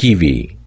kiwi.